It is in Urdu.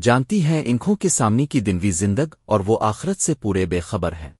جانتی ہیں انکھوں کے سامنے کی دنوی زندگ اور وہ آخرت سے پورے بے خبر ہیں۔